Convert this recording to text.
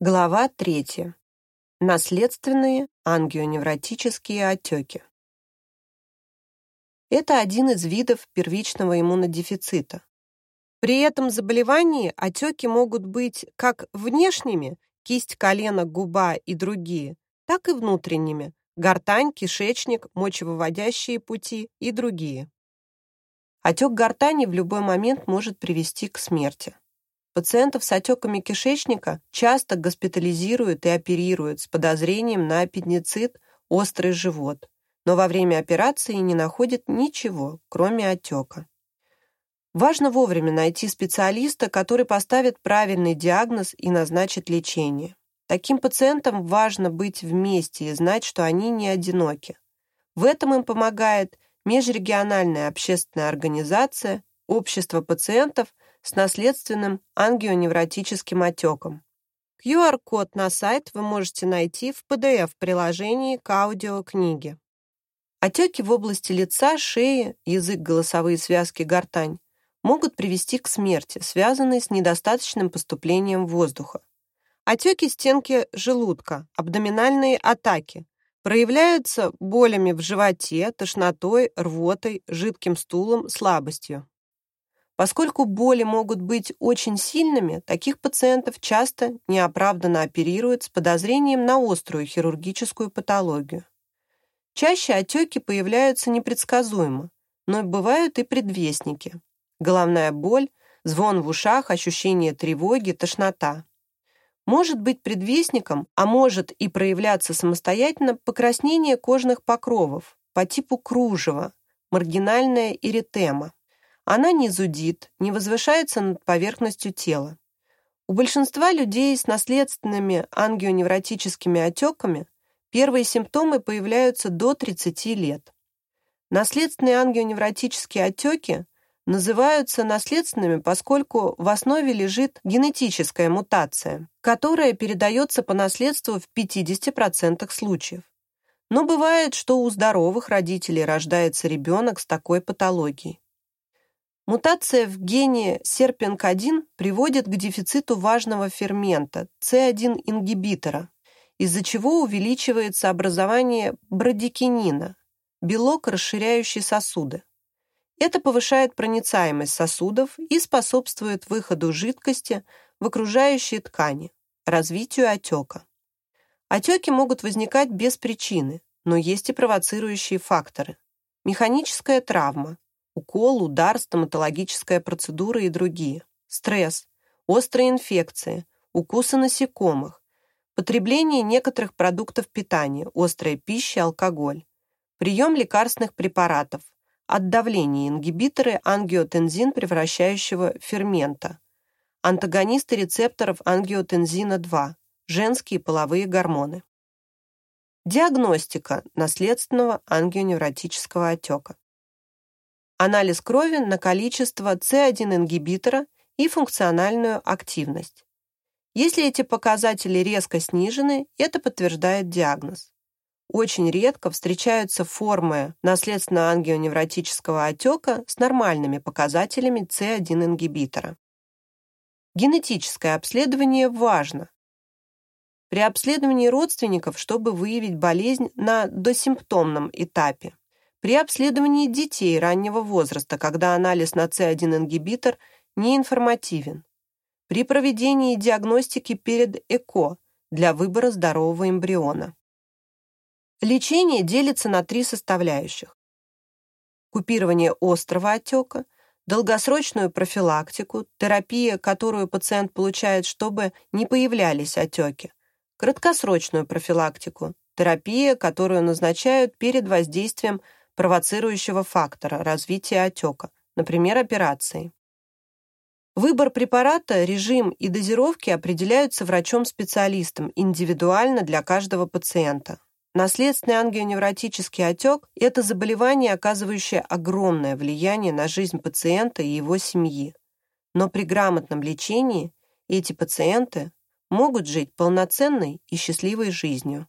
Глава 3. Наследственные ангионевротические отеки. Это один из видов первичного иммунодефицита. При этом заболевании отеки могут быть как внешними – кисть, колено, губа и другие, так и внутренними – гортань, кишечник, мочевыводящие пути и другие. Отек гортани в любой момент может привести к смерти. Пациентов с отеками кишечника часто госпитализируют и оперируют с подозрением на аппендицит, острый живот, но во время операции не находят ничего, кроме отека. Важно вовремя найти специалиста, который поставит правильный диагноз и назначит лечение. Таким пациентам важно быть вместе и знать, что они не одиноки. В этом им помогает межрегиональная общественная организация, общество пациентов – с наследственным ангионевротическим отеком. QR-код на сайт вы можете найти в PDF-приложении к аудиокниге. Отеки в области лица, шеи, язык, голосовые связки, гортань могут привести к смерти, связанной с недостаточным поступлением воздуха. Отеки стенки желудка, абдоминальные атаки проявляются болями в животе, тошнотой, рвотой, жидким стулом, слабостью. Поскольку боли могут быть очень сильными, таких пациентов часто неоправданно оперируют с подозрением на острую хирургическую патологию. Чаще отеки появляются непредсказуемо, но бывают и предвестники. Головная боль, звон в ушах, ощущение тревоги, тошнота. Может быть предвестником, а может и проявляться самостоятельно покраснение кожных покровов по типу кружева, маргинальная эритема. Она не зудит, не возвышается над поверхностью тела. У большинства людей с наследственными ангионевротическими отеками первые симптомы появляются до 30 лет. Наследственные ангионевротические отеки называются наследственными, поскольку в основе лежит генетическая мутация, которая передается по наследству в 50% случаев. Но бывает, что у здоровых родителей рождается ребенок с такой патологией. Мутация в гене серпинг-1 приводит к дефициту важного фермента C1-ингибитора, из-за чего увеличивается образование брадикинина, белок, расширяющий сосуды. Это повышает проницаемость сосудов и способствует выходу жидкости в окружающие ткани, развитию отека. Отеки могут возникать без причины, но есть и провоцирующие факторы. Механическая травма, укол, удар, стоматологическая процедура и другие. Стресс, острые инфекции, укусы насекомых, потребление некоторых продуктов питания, острая пища, алкоголь, прием лекарственных препаратов, от давления ингибиторы ангиотензин превращающего фермента, антагонисты рецепторов ангиотензина-2, женские половые гормоны. Диагностика наследственного ангионевротического отека анализ крови на количество С1-ингибитора и функциональную активность. Если эти показатели резко снижены, это подтверждает диагноз. Очень редко встречаются формы наследственно-ангионевротического отека с нормальными показателями С1-ингибитора. Генетическое обследование важно. При обследовании родственников, чтобы выявить болезнь на досимптомном этапе, при обследовании детей раннего возраста, когда анализ на С1-ингибитор не информативен. При проведении диагностики перед ЭКО для выбора здорового эмбриона. Лечение делится на три составляющих. Купирование острого отека, долгосрочную профилактику, терапия, которую пациент получает, чтобы не появлялись отеки, краткосрочную профилактику, терапия, которую назначают перед воздействием провоцирующего фактора развития отека, например, операции. Выбор препарата, режим и дозировки определяются врачом-специалистом индивидуально для каждого пациента. Наследственный ангионевротический отек – это заболевание, оказывающее огромное влияние на жизнь пациента и его семьи. Но при грамотном лечении эти пациенты могут жить полноценной и счастливой жизнью.